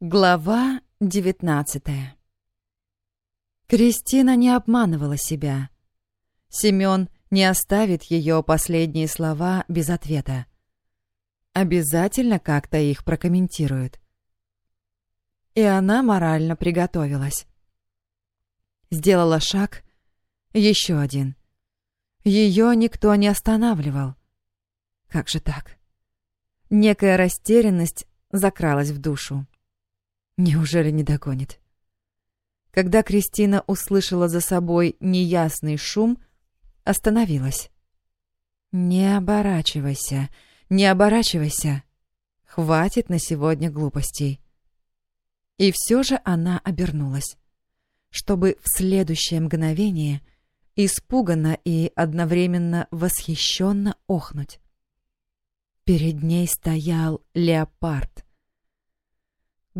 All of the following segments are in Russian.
Глава девятнадцатая Кристина не обманывала себя. Семён не оставит ее последние слова без ответа. Обязательно как-то их прокомментирует. И она морально приготовилась. Сделала шаг, еще один. Ее никто не останавливал. Как же так? Некая растерянность закралась в душу. Неужели не догонит? Когда Кристина услышала за собой неясный шум, остановилась. «Не оборачивайся, не оборачивайся. Хватит на сегодня глупостей». И все же она обернулась, чтобы в следующее мгновение испуганно и одновременно восхищенно охнуть. Перед ней стоял леопард.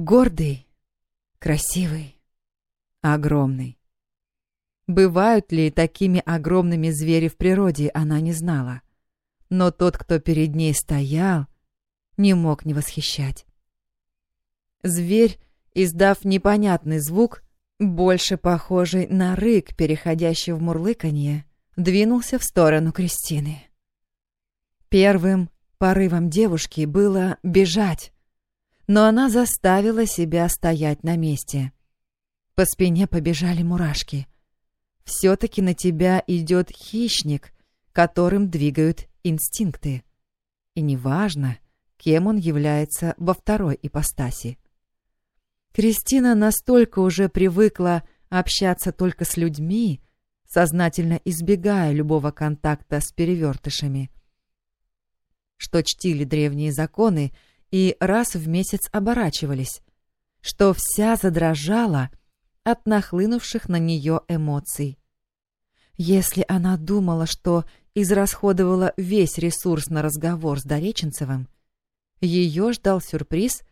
Гордый, красивый, огромный. Бывают ли такими огромными звери в природе, она не знала. Но тот, кто перед ней стоял, не мог не восхищать. Зверь, издав непонятный звук, больше похожий на рык, переходящий в мурлыканье, двинулся в сторону Кристины. Первым порывом девушки было бежать, но она заставила себя стоять на месте. По спине побежали мурашки. Все-таки на тебя идет хищник, которым двигают инстинкты. И неважно, кем он является во второй ипостаси. Кристина настолько уже привыкла общаться только с людьми, сознательно избегая любого контакта с перевертышами, что чтили древние законы и раз в месяц оборачивались, что вся задрожала от нахлынувших на нее эмоций. Если она думала, что израсходовала весь ресурс на разговор с Дореченцевым, ее ждал сюрприз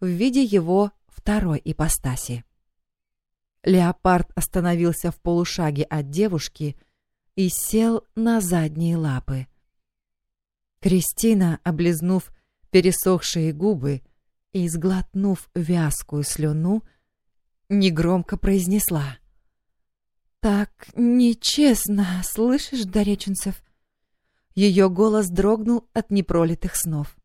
в виде его второй ипостаси. Леопард остановился в полушаге от девушки и сел на задние лапы. Кристина, облизнув пересохшие губы и, сглотнув вязкую слюну, негромко произнесла. «Так нечестно, слышишь, Дореченцев?» Ее голос дрогнул от непролитых снов.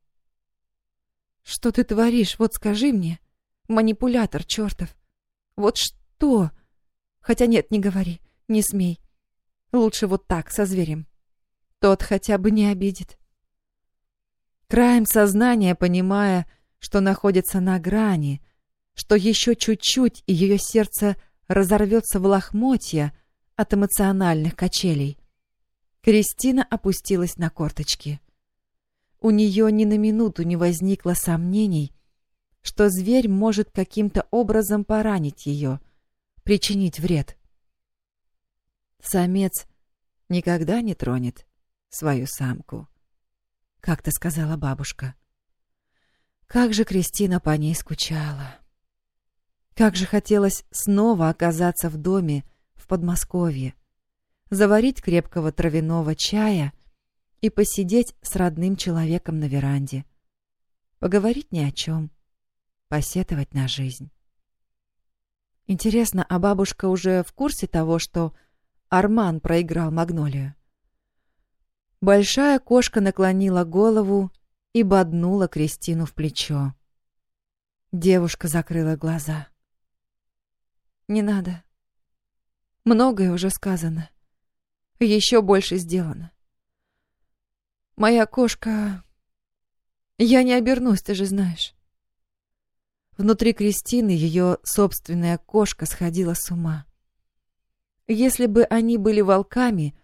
«Что ты творишь? Вот скажи мне. Манипулятор чертов. Вот что? Хотя нет, не говори, не смей. Лучше вот так, со зверем. Тот хотя бы не обидит. Краем сознания, понимая, что находится на грани, что еще чуть-чуть, и ее сердце разорвется в лохмотья от эмоциональных качелей. Кристина опустилась на корточки. У нее ни на минуту не возникло сомнений, что зверь может каким-то образом поранить ее, причинить вред. Самец никогда не тронет свою самку. — как-то сказала бабушка. Как же Кристина по ней скучала. Как же хотелось снова оказаться в доме в Подмосковье, заварить крепкого травяного чая и посидеть с родным человеком на веранде. Поговорить ни о чем, посетовать на жизнь. Интересно, а бабушка уже в курсе того, что Арман проиграл Магнолию? Большая кошка наклонила голову и боднула Кристину в плечо. Девушка закрыла глаза. «Не надо. Многое уже сказано. Еще больше сделано. Моя кошка... Я не обернусь, ты же знаешь». Внутри Кристины ее собственная кошка сходила с ума. Если бы они были волками,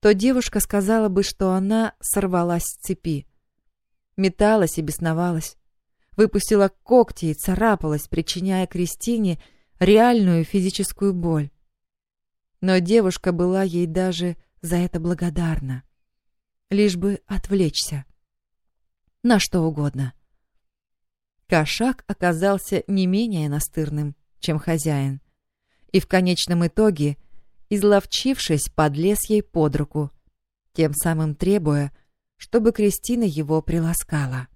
то девушка сказала бы, что она сорвалась с цепи. Металась и бесновалась. Выпустила когти и царапалась, причиняя Кристине реальную физическую боль. Но девушка была ей даже за это благодарна. Лишь бы отвлечься. На что угодно. Кошак оказался не менее настырным, чем хозяин. И в конечном итоге — изловчившись, подлез ей под руку, тем самым требуя, чтобы Кристина его приласкала.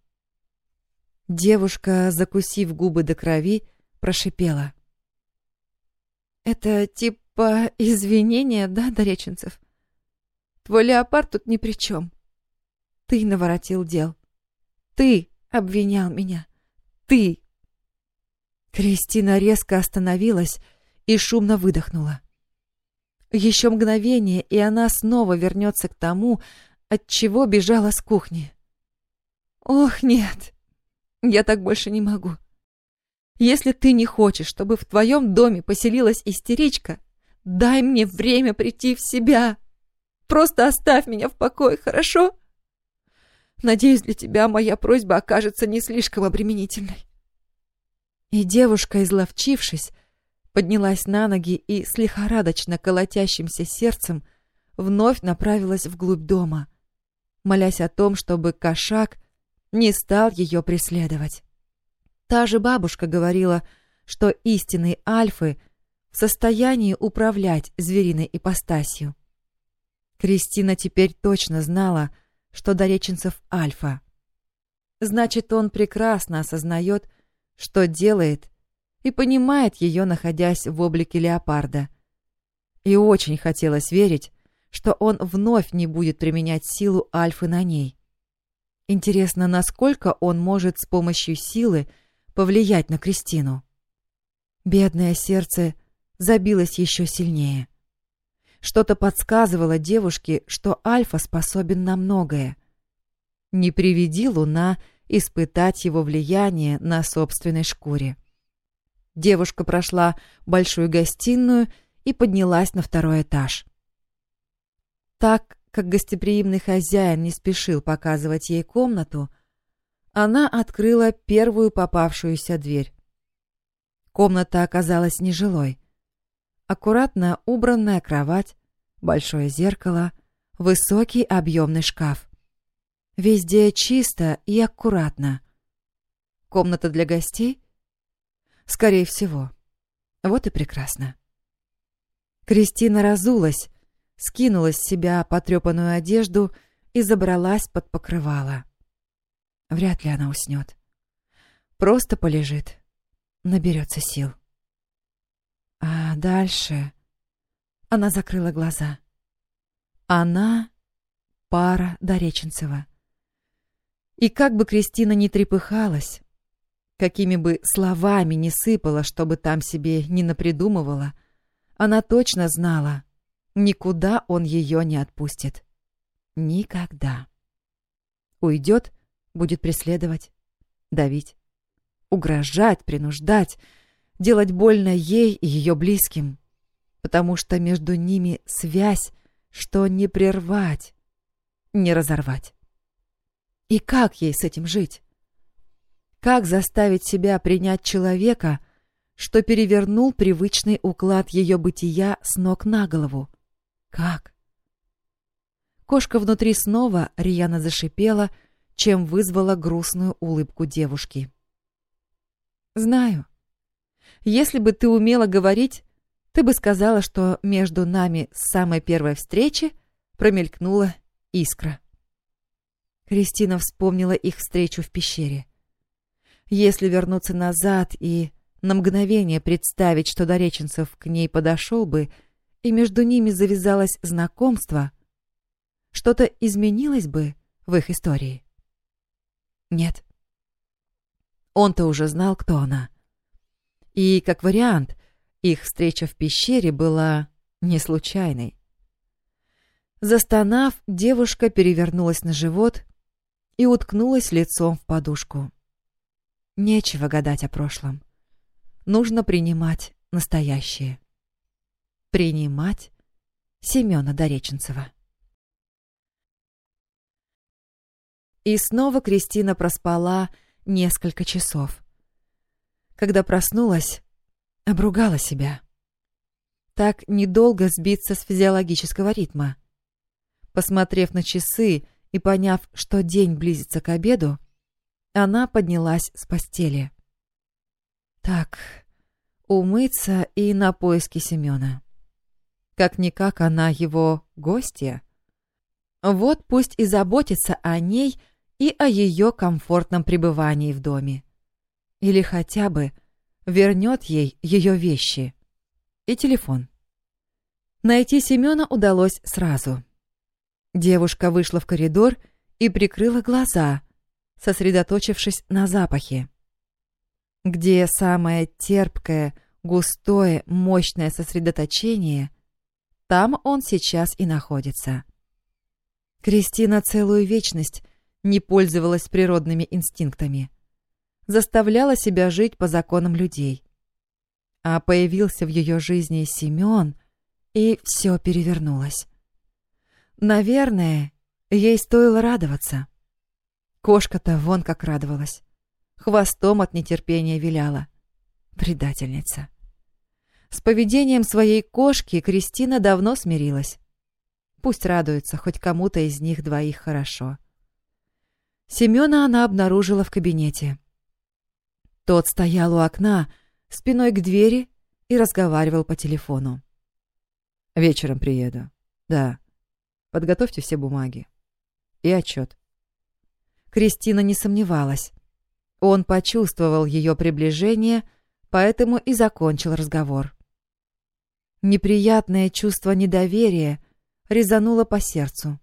Девушка, закусив губы до крови, прошипела. «Это типа извинения, да, Дореченцев? Твой леопард тут ни при чем. Ты наворотил дел. Ты обвинял меня. Ты!» Кристина резко остановилась и шумно выдохнула. Еще мгновение, и она снова вернется к тому, от чего бежала с кухни. «Ох, нет, я так больше не могу. Если ты не хочешь, чтобы в твоем доме поселилась истеричка, дай мне время прийти в себя. Просто оставь меня в покое, хорошо? Надеюсь, для тебя моя просьба окажется не слишком обременительной». И девушка, изловчившись, поднялась на ноги и с лихорадочно колотящимся сердцем вновь направилась вглубь дома, молясь о том, чтобы кошак не стал ее преследовать. Та же бабушка говорила, что истинные альфы в состоянии управлять звериной ипостасью. Кристина теперь точно знала, что Дореченцев альфа. Значит, он прекрасно осознает, что делает и понимает ее, находясь в облике леопарда. И очень хотелось верить, что он вновь не будет применять силу Альфы на ней. Интересно, насколько он может с помощью силы повлиять на Кристину. Бедное сердце забилось еще сильнее. Что-то подсказывало девушке, что Альфа способен на многое. Не приведи Луна испытать его влияние на собственной шкуре. Девушка прошла большую гостиную и поднялась на второй этаж. Так как гостеприимный хозяин не спешил показывать ей комнату, она открыла первую попавшуюся дверь. Комната оказалась нежилой. Аккуратно убранная кровать, большое зеркало, высокий объемный шкаф. Везде чисто и аккуратно. Комната для гостей? Скорее всего. Вот и прекрасно. Кристина разулась, скинула с себя потрепанную одежду и забралась под покрывало. Вряд ли она уснет. Просто полежит, наберется сил. А дальше... Она закрыла глаза. Она — пара Дореченцева. И как бы Кристина ни трепыхалась, какими бы словами ни сыпала, чтобы там себе не напридумывала, она точно знала, никуда он ее не отпустит. Никогда. Уйдет, будет преследовать, давить, угрожать, принуждать, делать больно ей и ее близким, потому что между ними связь, что не прервать, не разорвать. И как ей с этим жить? Как заставить себя принять человека, что перевернул привычный уклад ее бытия с ног на голову? Как? Кошка внутри снова рьяно зашипела, чем вызвала грустную улыбку девушки. «Знаю. Если бы ты умела говорить, ты бы сказала, что между нами с самой первой встречи промелькнула искра». Кристина вспомнила их встречу в пещере. Если вернуться назад и на мгновение представить, что Дореченцев к ней подошел бы, и между ними завязалось знакомство, что-то изменилось бы в их истории? Нет. Он-то уже знал, кто она. И, как вариант, их встреча в пещере была не случайной. Застонав, девушка перевернулась на живот и уткнулась лицом в подушку. Нечего гадать о прошлом. Нужно принимать настоящее. Принимать Семена Дореченцева. И снова Кристина проспала несколько часов. Когда проснулась, обругала себя. Так недолго сбиться с физиологического ритма. Посмотрев на часы и поняв, что день близится к обеду, она поднялась с постели. Так, умыться и на поиски Семена. Как-никак она его гостья. Вот пусть и заботится о ней и о ее комфортном пребывании в доме. Или хотя бы вернет ей ее вещи и телефон. Найти Семена удалось сразу. Девушка вышла в коридор и прикрыла глаза, сосредоточившись на запахе. Где самое терпкое, густое, мощное сосредоточение, там он сейчас и находится. Кристина целую вечность не пользовалась природными инстинктами. Заставляла себя жить по законам людей. А появился в ее жизни Семен, и все перевернулось. Наверное, ей стоило радоваться. Кошка-то вон как радовалась. Хвостом от нетерпения виляла. Предательница. С поведением своей кошки Кристина давно смирилась. Пусть радуется, хоть кому-то из них двоих хорошо. Семена она обнаружила в кабинете. Тот стоял у окна, спиной к двери и разговаривал по телефону. «Вечером приеду. Да. Подготовьте все бумаги. И отчет». Кристина не сомневалась. Он почувствовал ее приближение, поэтому и закончил разговор. Неприятное чувство недоверия — резануло по сердцу.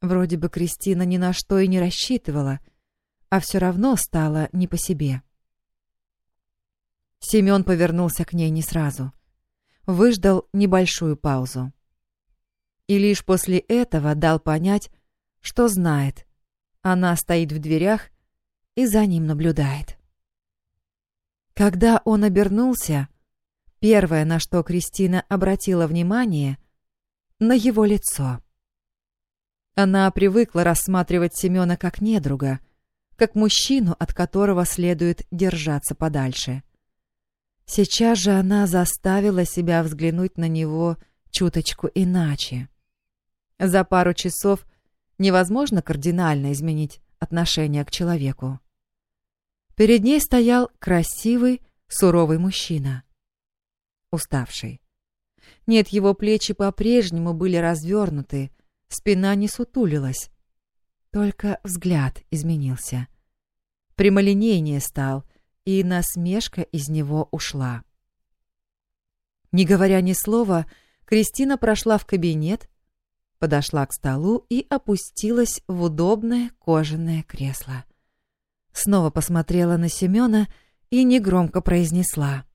Вроде бы Кристина ни на что и не рассчитывала, а все равно стало не по себе. Семен повернулся к ней не сразу. Выждал небольшую паузу. И лишь после этого дал понять, что знает. Она стоит в дверях и за ним наблюдает. Когда он обернулся, первое, на что Кристина обратила внимание, на его лицо. Она привыкла рассматривать Семена как недруга, как мужчину, от которого следует держаться подальше. Сейчас же она заставила себя взглянуть на него чуточку иначе. За пару часов невозможно кардинально изменить отношение к человеку. Перед ней стоял красивый, суровый мужчина. Уставший. Нет, его плечи по-прежнему были развернуты, спина не сутулилась. Только взгляд изменился. Прямолинейнее стал, и насмешка из него ушла. Не говоря ни слова, Кристина прошла в кабинет, подошла к столу и опустилась в удобное кожаное кресло. Снова посмотрела на Семена и негромко произнесла —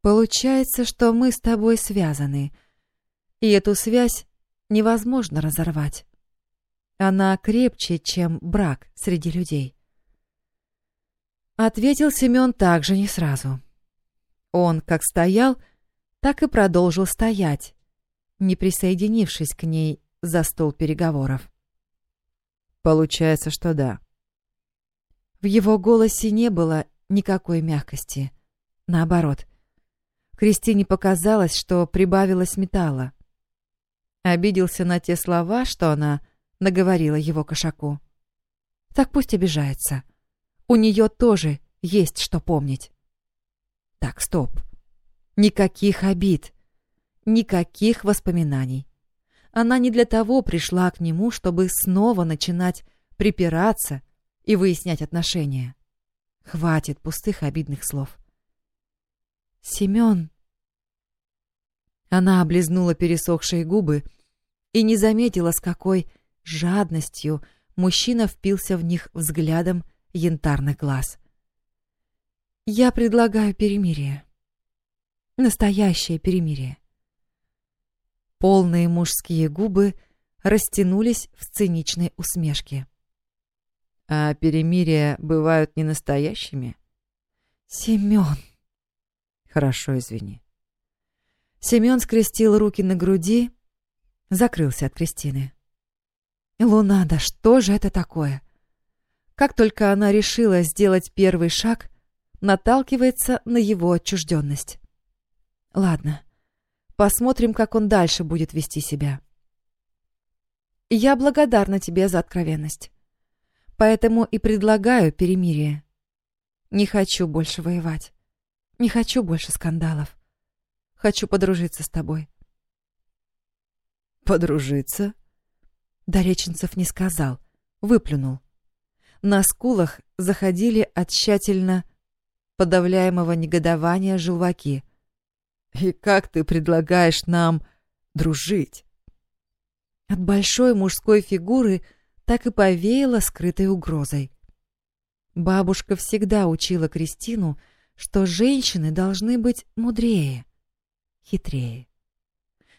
Получается, что мы с тобой связаны, и эту связь невозможно разорвать. Она крепче, чем брак среди людей. Ответил Семен также не сразу. Он как стоял, так и продолжил стоять, не присоединившись к ней за стол переговоров. Получается, что да. В его голосе не было никакой мягкости. Наоборот — Кристине показалось, что прибавилось металла. Обиделся на те слова, что она наговорила его кошаку. Так пусть обижается. У нее тоже есть что помнить. Так, стоп. Никаких обид. Никаких воспоминаний. Она не для того пришла к нему, чтобы снова начинать припираться и выяснять отношения. Хватит пустых обидных слов. Семен. Она облизнула пересохшие губы и не заметила, с какой жадностью мужчина впился в них взглядом янтарных глаз. «Я предлагаю перемирие. Настоящее перемирие». Полные мужские губы растянулись в циничной усмешке. «А перемирия бывают не настоящими?» «Семен!» Хорошо, извини. Семен скрестил руки на груди, закрылся от Кристины. Луна, да что же это такое? Как только она решила сделать первый шаг, наталкивается на его отчужденность. Ладно, посмотрим, как он дальше будет вести себя. Я благодарна тебе за откровенность. Поэтому и предлагаю перемирие. Не хочу больше воевать. Не хочу больше скандалов. Хочу подружиться с тобой. Подружиться? Дореченцев не сказал, выплюнул. На скулах заходили от тщательно подавляемого негодования желваки. «И как ты предлагаешь нам дружить?» От большой мужской фигуры так и повеяло скрытой угрозой. Бабушка всегда учила Кристину, что женщины должны быть мудрее, хитрее.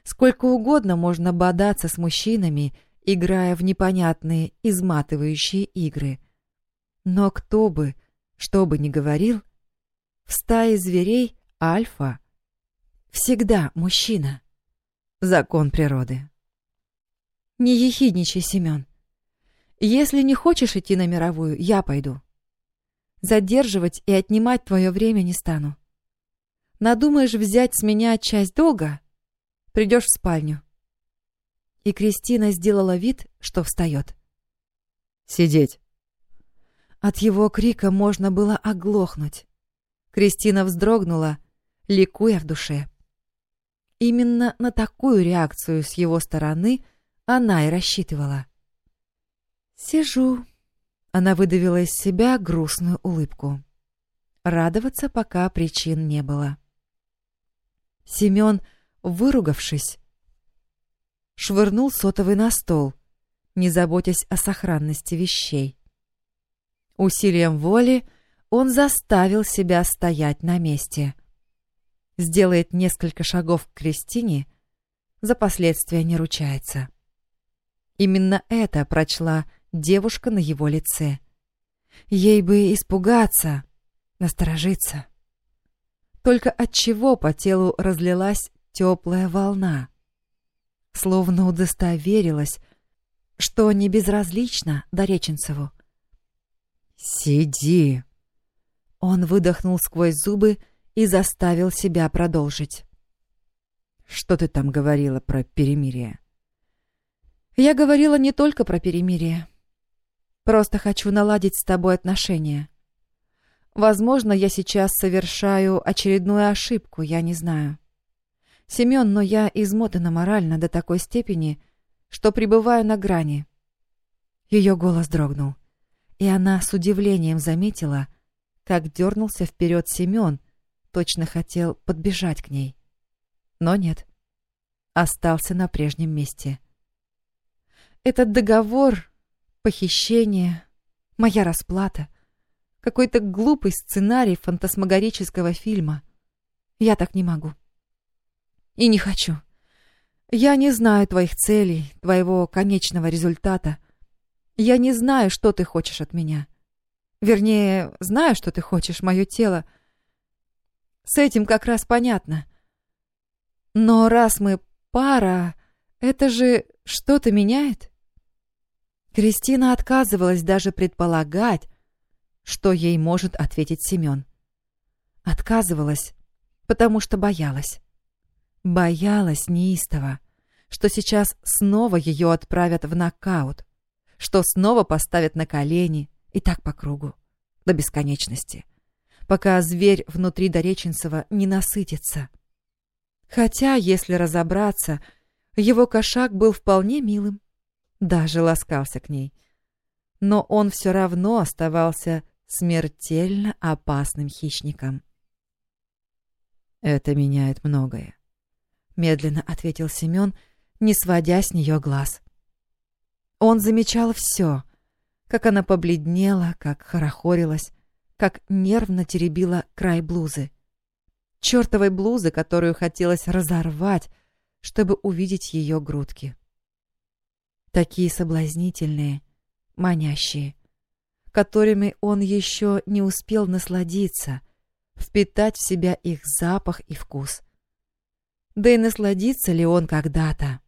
Сколько угодно можно бодаться с мужчинами, играя в непонятные, изматывающие игры. Но кто бы, что бы ни говорил, в стае зверей альфа всегда мужчина. Закон природы. Не ехидничай, Семен. Если не хочешь идти на мировую, я пойду. Задерживать и отнимать твое время не стану. Надумаешь взять с меня часть долга? Придешь в спальню. И Кристина сделала вид, что встает. «Сидеть!» От его крика можно было оглохнуть. Кристина вздрогнула, ликуя в душе. Именно на такую реакцию с его стороны она и рассчитывала. «Сижу», — она выдавила из себя грустную улыбку. Радоваться пока причин не было. Семен, выругавшись, швырнул сотовый на стол, не заботясь о сохранности вещей. Усилием воли он заставил себя стоять на месте. Сделает несколько шагов к Кристине, за последствия не ручается. Именно это прочла девушка на его лице. Ей бы испугаться, насторожиться. Только от чего по телу разлилась теплая волна. Словно удостоверилась, что не безразлично Дореченцеву. «Сиди!» Он выдохнул сквозь зубы и заставил себя продолжить. «Что ты там говорила про перемирие?» «Я говорила не только про перемирие. Просто хочу наладить с тобой отношения. Возможно, я сейчас совершаю очередную ошибку, я не знаю. Семен, но я измотана морально до такой степени, что пребываю на грани». Ее голос дрогнул, и она с удивлением заметила, как дернулся вперед Семен, точно хотел подбежать к ней. Но нет, остался на прежнем месте. Этот договор, похищение, моя расплата, какой-то глупый сценарий фантасмагорического фильма. Я так не могу. И не хочу. Я не знаю твоих целей, твоего конечного результата. Я не знаю, что ты хочешь от меня. — Вернее, знаю, что ты хочешь, мое тело. С этим как раз понятно. Но раз мы пара, это же что-то меняет? Кристина отказывалась даже предполагать, что ей может ответить Семен. Отказывалась, потому что боялась. Боялась неистово, что сейчас снова ее отправят в нокаут, что снова поставят на колени, и так по кругу, до бесконечности, пока зверь внутри Дореченцева не насытится. Хотя, если разобраться, его кошак был вполне милым, даже ласкался к ней. Но он все равно оставался смертельно опасным хищником. «Это меняет многое», — медленно ответил Семен, не сводя с нее глаз. Он замечал все, как она побледнела, как хорохорилась, как нервно теребила край блузы. Чёртовой блузы, которую хотелось разорвать, чтобы увидеть ее грудки. Такие соблазнительные, манящие, которыми он еще не успел насладиться, впитать в себя их запах и вкус. Да и насладится ли он когда-то?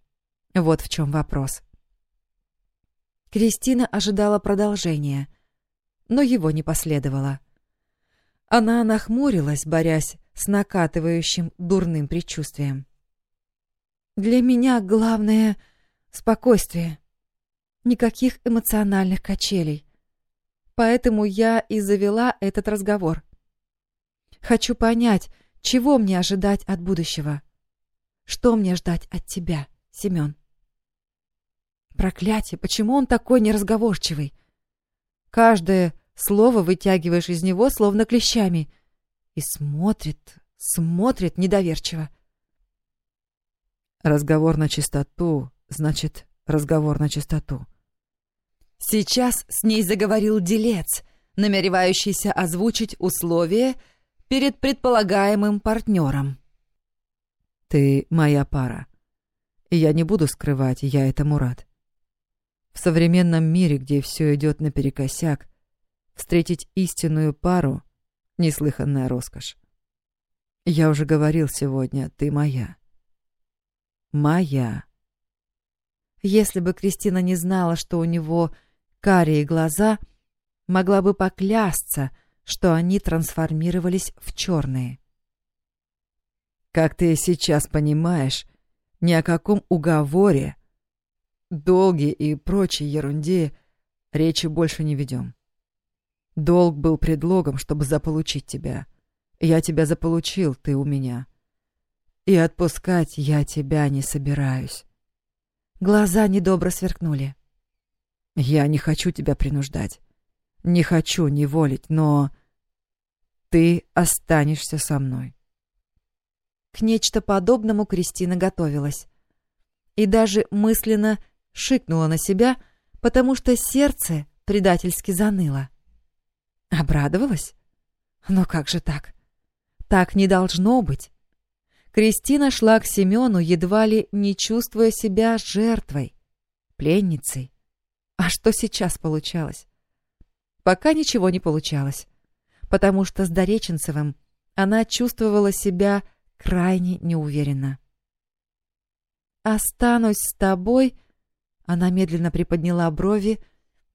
Вот в чем вопрос. Кристина ожидала продолжения, но его не последовало. Она нахмурилась, борясь с накатывающим дурным предчувствием. «Для меня главное — спокойствие. Никаких эмоциональных качелей. Поэтому я и завела этот разговор. Хочу понять, чего мне ожидать от будущего. Что мне ждать от тебя, Семен?» Проклятие, почему он такой неразговорчивый? Каждое слово вытягиваешь из него, словно клещами. И смотрит, смотрит недоверчиво. Разговор на чистоту, значит, разговор на чистоту. Сейчас с ней заговорил делец, намеревающийся озвучить условия перед предполагаемым партнером. «Ты моя пара. И я не буду скрывать, я этому рад. В современном мире, где все идет наперекосяк, встретить истинную пару — неслыханная роскошь. Я уже говорил сегодня, ты моя. Моя. Если бы Кристина не знала, что у него карие глаза, могла бы поклясться, что они трансформировались в черные. Как ты сейчас понимаешь, ни о каком уговоре, долге и прочей ерунде речи больше не ведем. Долг был предлогом, чтобы заполучить тебя. Я тебя заполучил, ты у меня. И отпускать я тебя не собираюсь. Глаза недобро сверкнули. Я не хочу тебя принуждать. Не хочу неволить, но ты останешься со мной. К нечто подобному Кристина готовилась. И даже мысленно шикнула на себя, потому что сердце предательски заныло. Обрадовалась? Но как же так? Так не должно быть. Кристина шла к Семену, едва ли не чувствуя себя жертвой, пленницей. А что сейчас получалось? Пока ничего не получалось, потому что с Дореченцевым она чувствовала себя крайне неуверенно. «Останусь с тобой», — она медленно приподняла брови,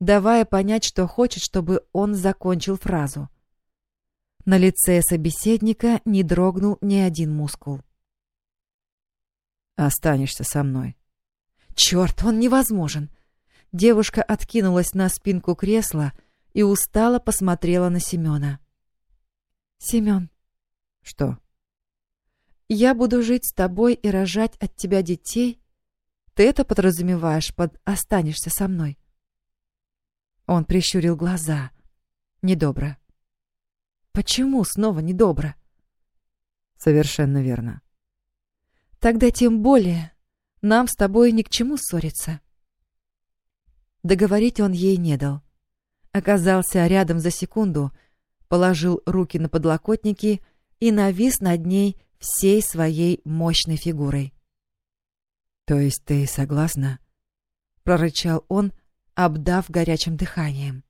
давая понять, что хочет, чтобы он закончил фразу. На лице собеседника не дрогнул ни один мускул. «Останешься со мной». «Черт, он невозможен!» Девушка откинулась на спинку кресла и устало посмотрела на Семена. «Семен». «Что?» Я буду жить с тобой и рожать от тебя детей. Ты это подразумеваешь под «останешься со мной». Он прищурил глаза. Недобро. Почему снова недобро? Совершенно верно. Тогда тем более нам с тобой ни к чему ссориться. Договорить он ей не дал. Оказался рядом за секунду, положил руки на подлокотники и навис над ней, всей своей мощной фигурой. «То есть ты согласна?» — прорычал он, обдав горячим дыханием.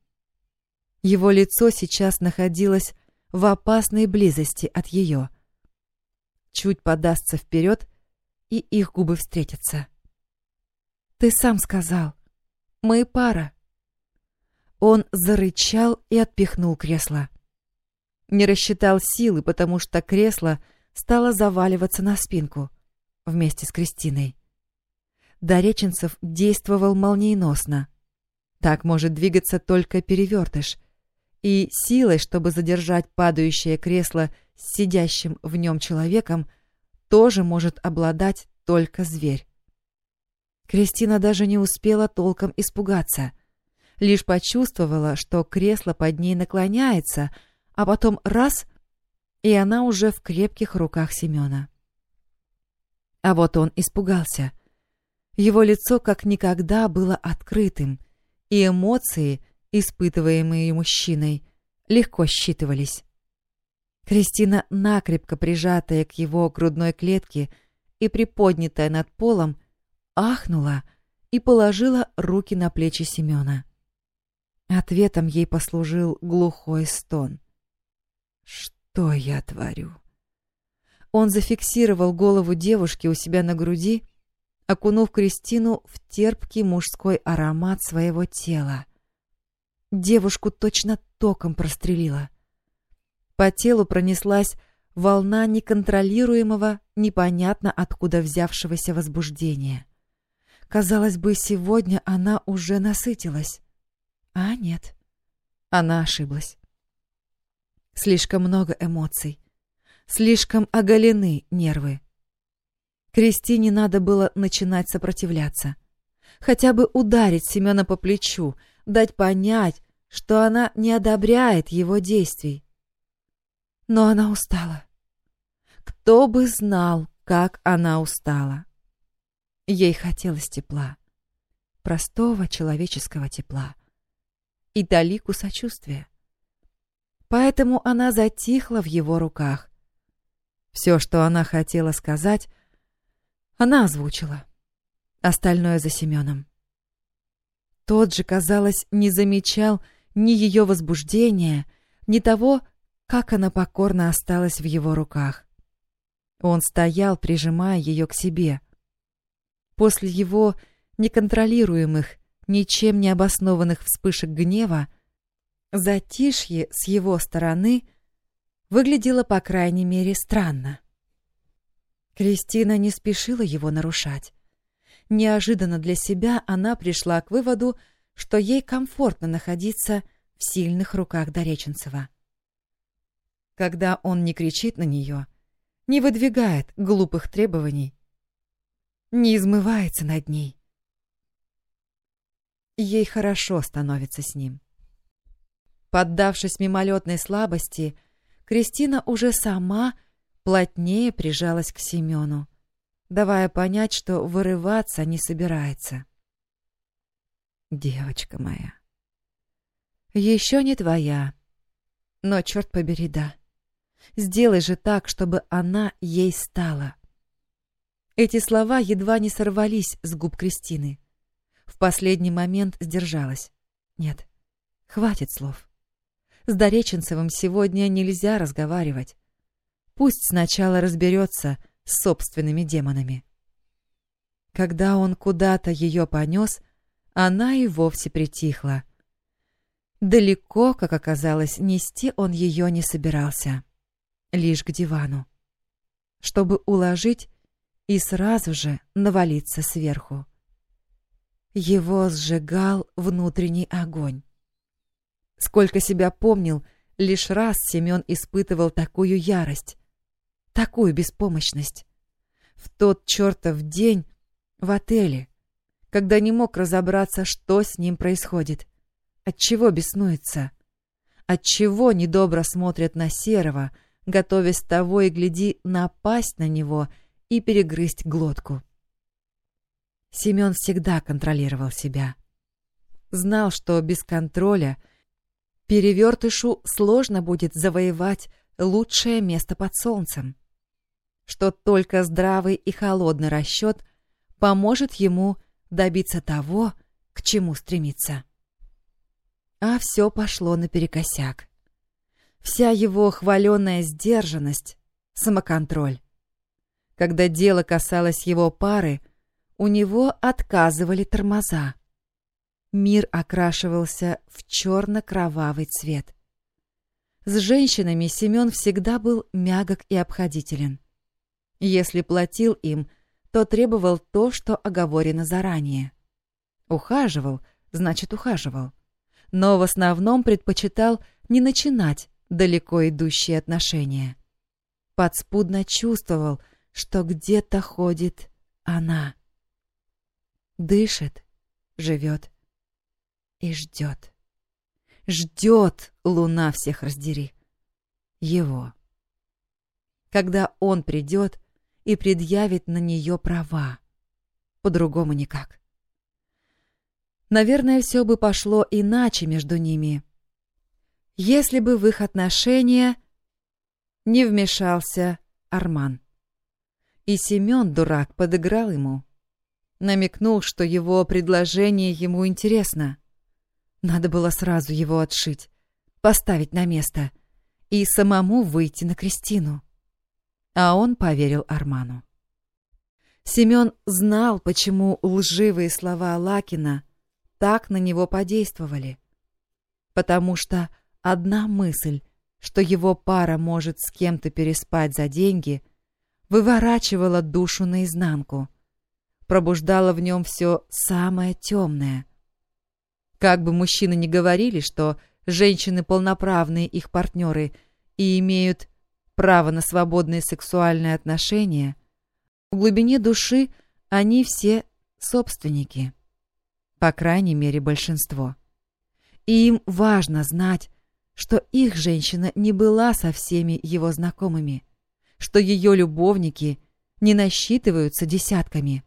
Его лицо сейчас находилось в опасной близости от ее. Чуть подастся вперед, и их губы встретятся. «Ты сам сказал. Мы пара». Он зарычал и отпихнул кресло. Не рассчитал силы, потому что кресло — стала заваливаться на спинку вместе с Кристиной. Дореченцев действовал молниеносно. Так может двигаться только перевертыш. И силой, чтобы задержать падающее кресло с сидящим в нем человеком, тоже может обладать только зверь. Кристина даже не успела толком испугаться. Лишь почувствовала, что кресло под ней наклоняется, а потом раз и она уже в крепких руках Семена. А вот он испугался. Его лицо как никогда было открытым, и эмоции, испытываемые мужчиной, легко считывались. Кристина, накрепко прижатая к его грудной клетке и приподнятая над полом, ахнула и положила руки на плечи Семена. Ответом ей послужил глухой стон. «Что?» Я творю? Он зафиксировал голову девушки у себя на груди, окунув Кристину в терпкий мужской аромат своего тела. Девушку точно током прострелила. По телу пронеслась волна неконтролируемого, непонятно откуда взявшегося возбуждения. Казалось бы, сегодня она уже насытилась. А нет, она ошиблась. Слишком много эмоций. Слишком оголены нервы. Кристине надо было начинать сопротивляться. хотя бы ударить Семена по плечу, дать понять, что она не одобряет его действий. Но она устала. Кто бы знал, как она устала. Ей хотелось тепла. Простого человеческого тепла. И талику сочувствия. Поэтому она затихла в его руках. Все, что она хотела сказать, она озвучила. Остальное за Семеном. Тот же, казалось, не замечал ни ее возбуждения, ни того, как она покорно осталась в его руках. Он стоял, прижимая ее к себе. После его неконтролируемых, ничем не обоснованных вспышек гнева, затишье с его стороны выглядело, по крайней мере, странно. Кристина не спешила его нарушать. Неожиданно для себя она пришла к выводу, что ей комфортно находиться в сильных руках Дореченцева. Когда он не кричит на нее, не выдвигает глупых требований, не измывается над ней. Ей хорошо становится с ним. Поддавшись мимолетной слабости, Кристина уже сама плотнее прижалась к Семену, давая понять, что вырываться не собирается. «Девочка моя, еще не твоя, но, черт побери, да. Сделай же так, чтобы она ей стала». Эти слова едва не сорвались с губ Кристины. В последний момент сдержалась. Нет, хватит слов. С Дореченцевым сегодня нельзя разговаривать. Пусть сначала разберется с собственными демонами. Когда он куда-то ее понес, она и вовсе притихла. Далеко, как оказалось, нести он ее не собирался. Лишь к дивану. Чтобы уложить и сразу же навалиться сверху. Его сжигал внутренний огонь. Сколько себя помнил, лишь раз Семен испытывал такую ярость, такую беспомощность. В тот чертов день в отеле, когда не мог разобраться, что с ним происходит, отчего беснуется, отчего недобро смотрят на Серого, готовясь того и гляди напасть на него и перегрызть глотку. Семен всегда контролировал себя. Знал, что без контроля — Перевертышу сложно будет завоевать лучшее место под солнцем. Что только здравый и холодный расчет поможет ему добиться того, к чему стремиться. А все пошло наперекосяк. Вся его хваленная сдержанность, самоконтроль. Когда дело касалось его пары, у него отказывали тормоза мир окрашивался в черно-кровавый цвет. С женщинами Семен всегда был мягок и обходителен. Если платил им, то требовал то, что оговорено заранее. Ухаживал, значит, ухаживал. Но в основном предпочитал не начинать далеко идущие отношения. Подспудно чувствовал, что где-то ходит она. Дышит, живет и ждет. Ждет луна всех раздери. Его. Когда он придет и предъявит на нее права. По-другому никак. Наверное, все бы пошло иначе между ними, если бы в их отношения не вмешался Арман. И Семен, дурак, подыграл ему. Намекнул, что его предложение ему интересно. Надо было сразу его отшить, поставить на место и самому выйти на Кристину. А он поверил Арману. Семен знал, почему лживые слова Лакина так на него подействовали. Потому что одна мысль, что его пара может с кем-то переспать за деньги, выворачивала душу наизнанку, пробуждала в нем все самое темное — как бы мужчины ни говорили, что женщины полноправные их партнеры и имеют право на свободные сексуальные отношения, в глубине души они все собственники, По крайней мере, большинство. И им важно знать, что их женщина не была со всеми его знакомыми, что ее любовники не насчитываются десятками.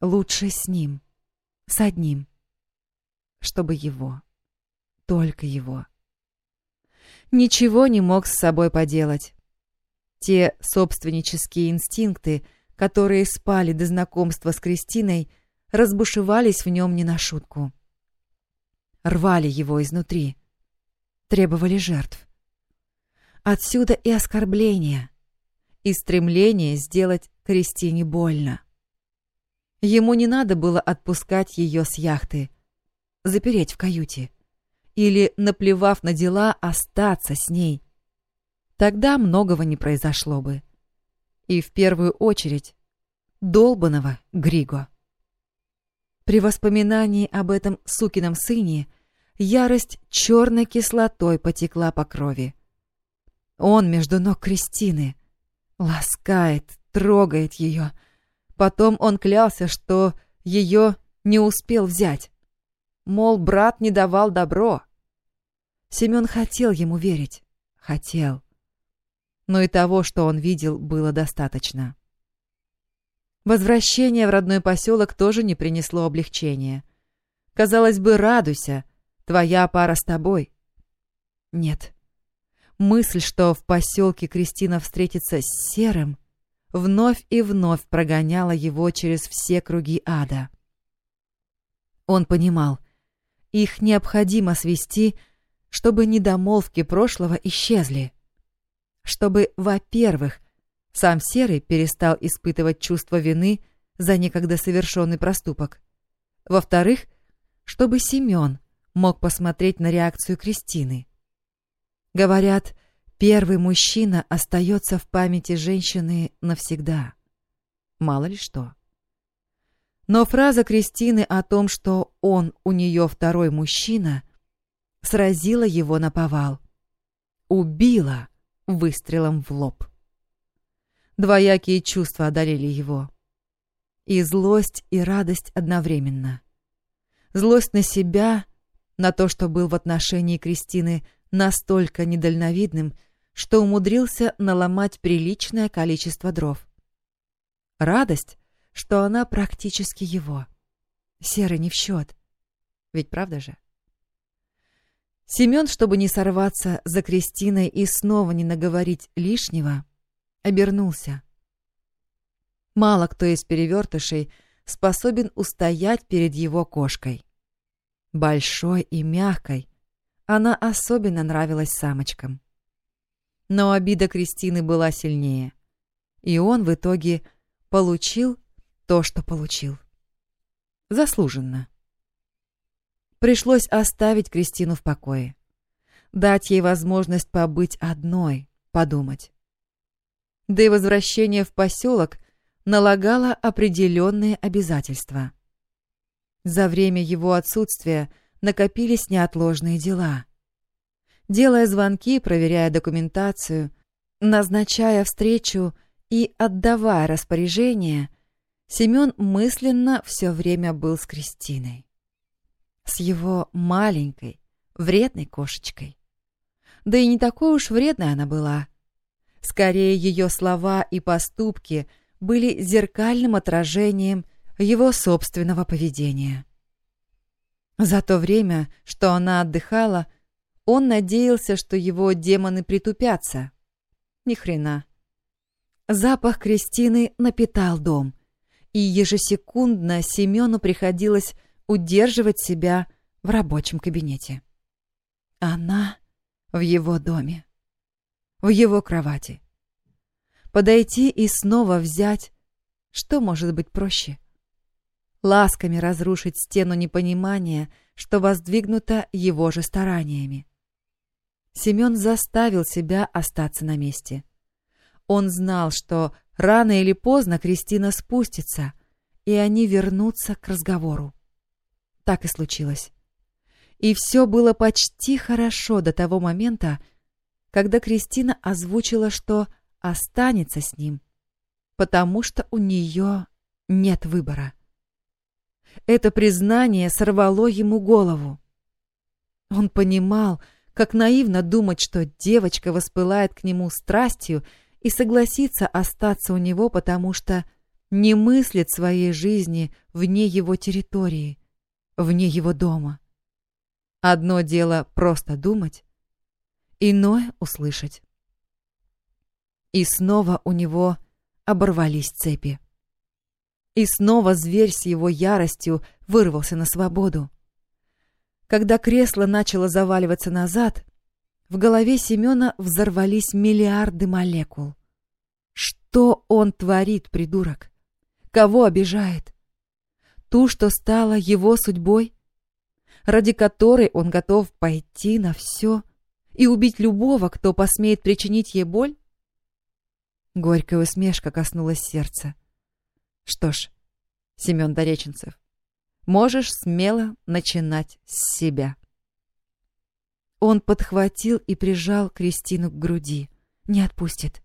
Лучше с ним, с одним, чтобы его, только его. Ничего не мог с собой поделать. Те собственнические инстинкты, которые спали до знакомства с Кристиной, разбушевались в нем не на шутку. Рвали его изнутри, требовали жертв. Отсюда и оскорбление, и стремление сделать Кристине больно. Ему не надо было отпускать ее с яхты, запереть в каюте или, наплевав на дела, остаться с ней. Тогда многого не произошло бы. И в первую очередь долбаного Григо. При воспоминании об этом сукином сыне ярость черной кислотой потекла по крови. Он между ног Кристины, ласкает, трогает ее. Потом он клялся, что ее не успел взять. Мол, брат не давал добро. Семен хотел ему верить. Хотел. Но и того, что он видел, было достаточно. Возвращение в родной поселок тоже не принесло облегчения. Казалось бы, радуйся, твоя пара с тобой. Нет. Мысль, что в поселке Кристина встретится с Серым, вновь и вновь прогоняла его через все круги ада. Он понимал, их необходимо свести, чтобы недомолвки прошлого исчезли. Чтобы, во-первых, сам Серый перестал испытывать чувство вины за некогда совершенный проступок. Во-вторых, чтобы Семен мог посмотреть на реакцию Кристины. Говорят, первый мужчина остается в памяти женщины навсегда. Мало ли что. Но фраза Кристины о том, что он у нее второй мужчина, сразила его на повал. Убила выстрелом в лоб. Двоякие чувства одолели его. И злость, и радость одновременно. Злость на себя, на то, что был в отношении Кристины настолько недальновидным, что умудрился наломать приличное количество дров. Радость, что она практически его. Серый не в счет. Ведь правда же? Семен, чтобы не сорваться за Кристиной и снова не наговорить лишнего, обернулся. Мало кто из перевертышей способен устоять перед его кошкой. Большой и мягкой, она особенно нравилась самочкам. Но обида Кристины была сильнее, и он в итоге получил то, что получил. Заслуженно. Пришлось оставить Кристину в покое. Дать ей возможность побыть одной, подумать да и возвращение в поселок налагало определенные обязательства. За время его отсутствия накопились неотложные дела. Делая звонки, проверяя документацию, назначая встречу и отдавая распоряжения, Семен мысленно все время был с Кристиной. С его маленькой, вредной кошечкой. Да и не такой уж вредной она была — Скорее, ее слова и поступки были зеркальным отражением его собственного поведения. За то время, что она отдыхала, он надеялся, что его демоны притупятся. Ни хрена. Запах Кристины напитал дом, и ежесекундно Семену приходилось удерживать себя в рабочем кабинете. Она в его доме в его кровати. Подойти и снова взять, что может быть проще? Ласками разрушить стену непонимания, что воздвигнуто его же стараниями. Семен заставил себя остаться на месте. Он знал, что рано или поздно Кристина спустится, и они вернутся к разговору. Так и случилось. И все было почти хорошо до того момента, когда Кристина озвучила, что останется с ним, потому что у нее нет выбора. Это признание сорвало ему голову. Он понимал, как наивно думать, что девочка воспылает к нему страстью и согласится остаться у него, потому что не мыслит своей жизни вне его территории, вне его дома. Одно дело просто думать, иное — услышать. И снова у него оборвались цепи. И снова зверь с его яростью вырвался на свободу. Когда кресло начало заваливаться назад, в голове Семена взорвались миллиарды молекул. Что он творит, придурок? Кого обижает? Ту, что стала его судьбой? Ради которой он готов пойти на все и убить любого, кто посмеет причинить ей боль? Горькая усмешка коснулась сердца. Что ж, Семен Дореченцев, можешь смело начинать с себя. Он подхватил и прижал Кристину к груди. Не отпустит.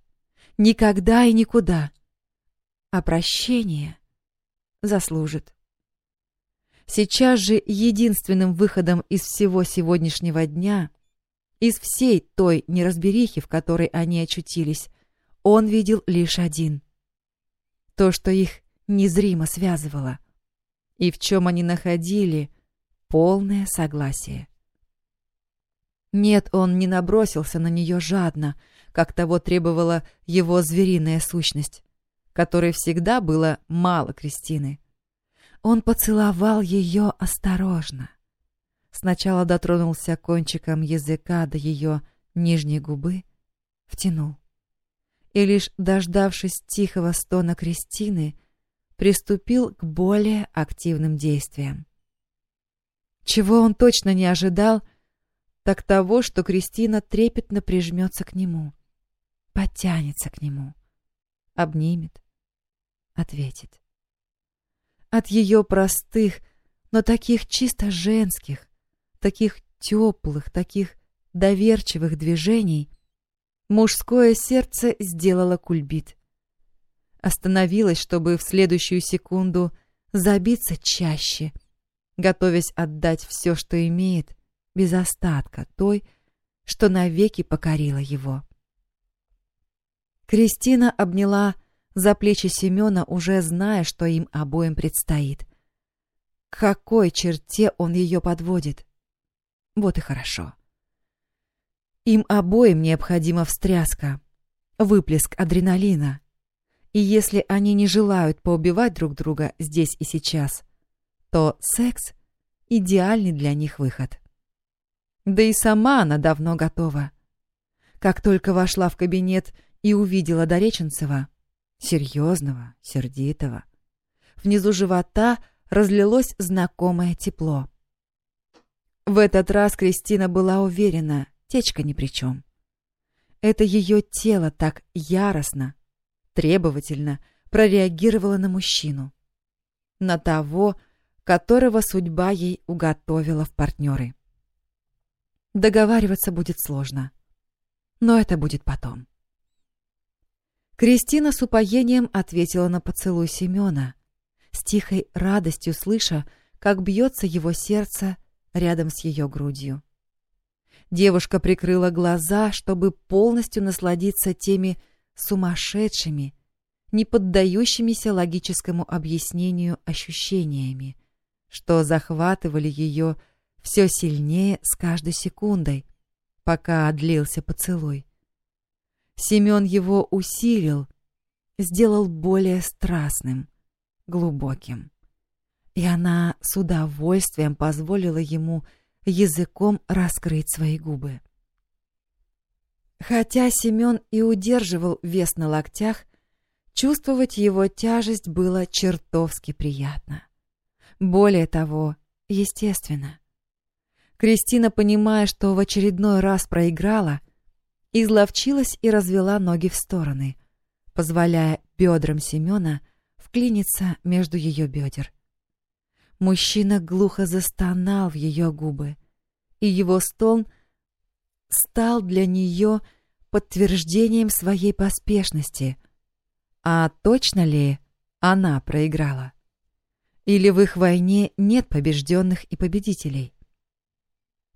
Никогда и никуда. А прощение заслужит. Сейчас же единственным выходом из всего сегодняшнего дня, из всей той неразберихи, в которой они очутились, он видел лишь один. То, что их незримо связывало, и в чем они находили полное согласие. Нет, он не набросился на нее жадно, как того требовала его звериная сущность, которой всегда было мало Кристины. Он поцеловал ее осторожно. Сначала дотронулся кончиком языка до ее нижней губы, втянул и лишь дождавшись тихого стона Кристины, приступил к более активным действиям. Чего он точно не ожидал, так того, что Кристина трепетно прижмется к нему, подтянется к нему, обнимет, ответит. От ее простых, но таких чисто женских, таких теплых, таких доверчивых движений — Мужское сердце сделало кульбит. Остановилось, чтобы в следующую секунду забиться чаще, готовясь отдать все, что имеет, без остатка той, что навеки покорила его. Кристина обняла за плечи Семена, уже зная, что им обоим предстоит. К какой черте он ее подводит? Вот и хорошо. Им обоим необходима встряска, выплеск адреналина. И если они не желают поубивать друг друга здесь и сейчас, то секс — идеальный для них выход. Да и сама она давно готова. Как только вошла в кабинет и увидела Дореченцева, серьезного, сердитого, внизу живота разлилось знакомое тепло. В этот раз Кристина была уверена, Течка ни при чем. Это ее тело так яростно, требовательно прореагировало на мужчину. На того, которого судьба ей уготовила в партнеры. Договариваться будет сложно. Но это будет потом. Кристина с упоением ответила на поцелуй Семена, с тихой радостью слыша, как бьется его сердце рядом с ее грудью. Девушка прикрыла глаза, чтобы полностью насладиться теми сумасшедшими, не поддающимися логическому объяснению ощущениями, что захватывали ее все сильнее с каждой секундой, пока длился поцелуй. Семен его усилил, сделал более страстным, глубоким. И она с удовольствием позволила ему языком раскрыть свои губы. Хотя Семен и удерживал вес на локтях, чувствовать его тяжесть было чертовски приятно. Более того, естественно. Кристина, понимая, что в очередной раз проиграла, изловчилась и развела ноги в стороны, позволяя бедрам Семена вклиниться между ее бедер. Мужчина глухо застонал в ее губы, и его стон стал для нее подтверждением своей поспешности. А точно ли она проиграла? Или в их войне нет побежденных и победителей?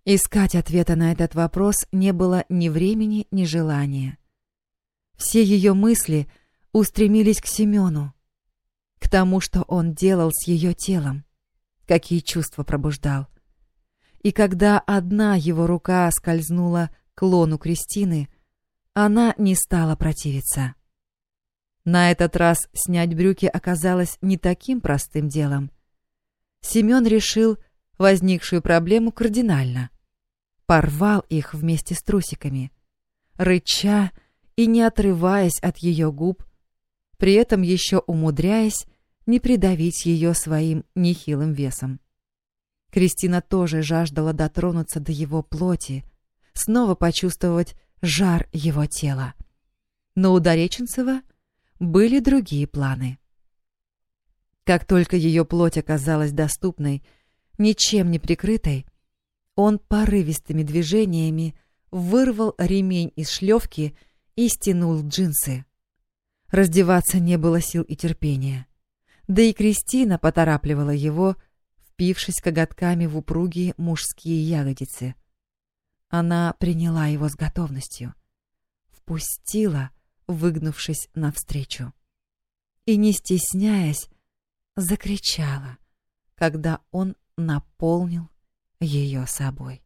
Искать ответа на этот вопрос не было ни времени, ни желания. Все ее мысли устремились к Семену, к тому, что он делал с ее телом, какие чувства пробуждал. И когда одна его рука скользнула к лону Кристины, она не стала противиться. На этот раз снять брюки оказалось не таким простым делом. Семен решил возникшую проблему кардинально порвал их вместе с трусиками, рыча и не отрываясь от ее губ, при этом еще умудряясь не придавить ее своим нехилым весом. Кристина тоже жаждала дотронуться до его плоти, снова почувствовать жар его тела. Но у Дореченцева были другие планы. Как только ее плоть оказалась доступной, ничем не прикрытой, он порывистыми движениями вырвал ремень из шлевки и стянул джинсы. Раздеваться не было сил и терпения. Да и Кристина поторапливала его, впившись коготками в упругие мужские ягодицы. Она приняла его с готовностью. Впустила, выгнувшись навстречу. И, не стесняясь, закричала, когда он наполнил ее собой.